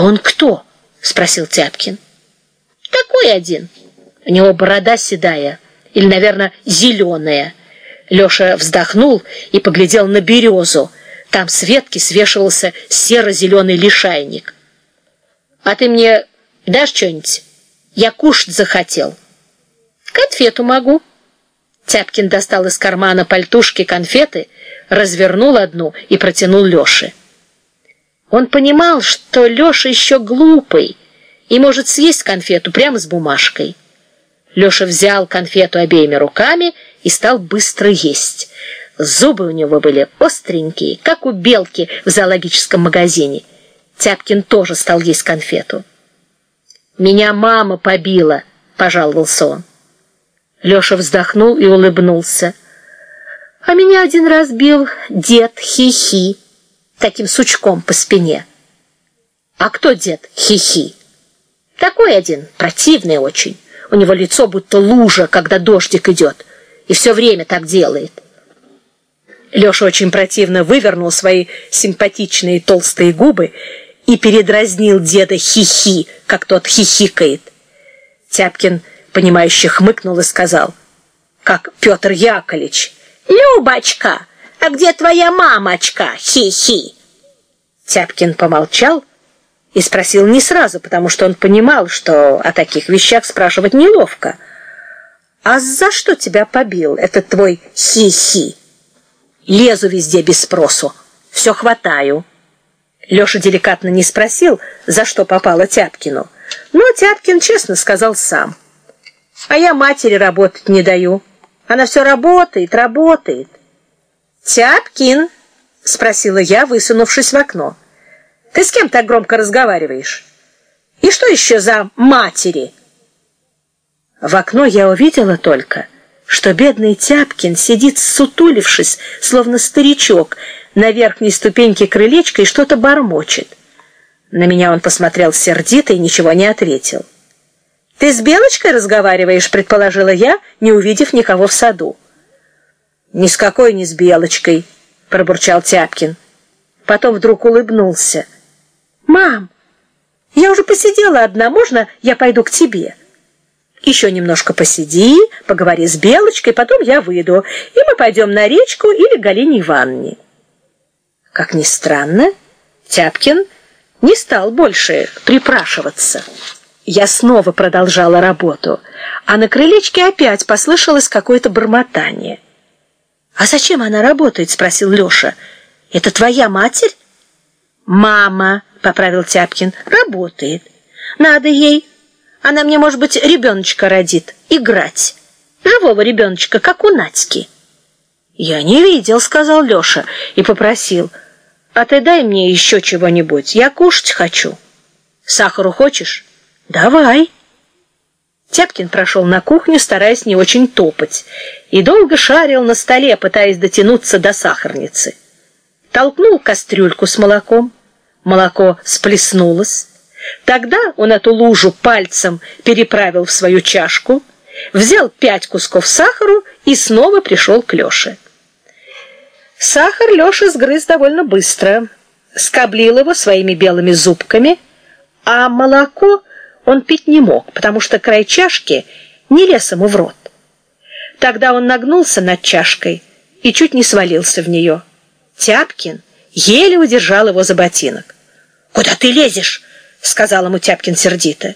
«А он кто?» — спросил Тяпкин. «Такой один. У него борода седая, или, наверное, зеленая». Леша вздохнул и поглядел на березу. Там с ветки свешивался серо-зеленый лишайник. «А ты мне дашь что-нибудь? Я кушать захотел». «Конфету могу». Тяпкин достал из кармана пальтушки конфеты, развернул одну и протянул Леше. Он понимал, что Леша еще глупый и может съесть конфету прямо с бумажкой. Леша взял конфету обеими руками и стал быстро есть. Зубы у него были остренькие, как у белки в зоологическом магазине. Тяпкин тоже стал есть конфету. «Меня мама побила», — пожаловался он. Леша вздохнул и улыбнулся. «А меня один раз бил дед Хихи, -хи, таким сучком по спине». «А кто дед Хихи?» -хи? «Такой один, противный очень. У него лицо будто лужа, когда дождик идет, и все время так делает». Леша очень противно вывернул свои симпатичные толстые губы и передразнил деда хихи, как тот хихикает. Тяпкин, понимающе хмыкнул и сказал, как Петр Яковлевич, «Любочка, а где твоя мамочка, хихи?» Тяпкин помолчал и спросил не сразу, потому что он понимал, что о таких вещах спрашивать неловко. «А за что тебя побил этот твой хихи?» Лезу везде без спросу. Все хватаю. Леша деликатно не спросил, за что попало Тяпкину. Но Тяпкин честно сказал сам. А я матери работать не даю. Она все работает, работает. Тяпкин, спросила я, высунувшись в окно. Ты с кем так громко разговариваешь? И что еще за матери? В окно я увидела только что бедный Тяпкин сидит сутулившись, словно старичок, на верхней ступеньке крылечка и что-то бормочет. На меня он посмотрел сердито и ничего не ответил. «Ты с Белочкой разговариваешь?» — предположила я, не увидев никого в саду. «Ни с какой не с Белочкой», — пробурчал Тяпкин. Потом вдруг улыбнулся. «Мам, я уже посидела одна, можно я пойду к тебе?» Еще немножко посиди, поговори с Белочкой, потом я выйду, и мы пойдем на речку или к Галине Ивановне. Как ни странно, Тяпкин не стал больше припрашиваться. Я снова продолжала работу, а на крылечке опять послышалось какое-то бормотание. «А зачем она работает?» — спросил Леша. «Это твоя матерь?» «Мама», — поправил Тяпкин, — «работает. Надо ей она мне, может быть, ребеночка родит. Играть. Живого ребеночка, как у Надьки. Я не видел, сказал Леша и попросил. А ты дай мне еще чего-нибудь. Я кушать хочу. Сахару хочешь? Давай. Тяпкин прошел на кухню, стараясь не очень топать, и долго шарил на столе, пытаясь дотянуться до сахарницы. Толкнул кастрюльку с молоком. Молоко сплеснулось. Тогда он эту лужу пальцем переправил в свою чашку, взял пять кусков сахару и снова пришел к Леше. Сахар Леша сгрыз довольно быстро, скоблил его своими белыми зубками, а молоко он пить не мог, потому что край чашки не лез ему в рот. Тогда он нагнулся над чашкой и чуть не свалился в нее. Тяпкин еле удержал его за ботинок. «Куда ты лезешь?» — сказал ему Тяпкин сердито.